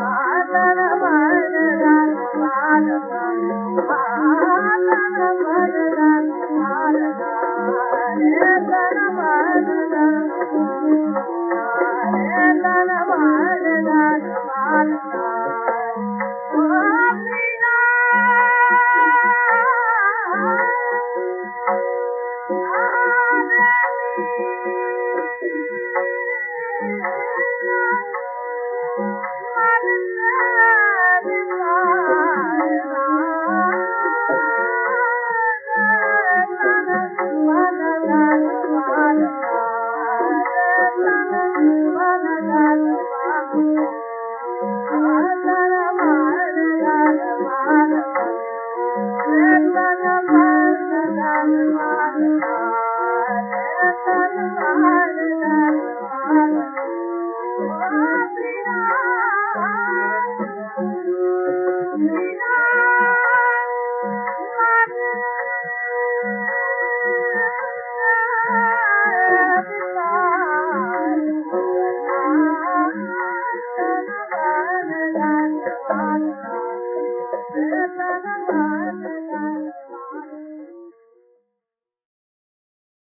ಮಾತನ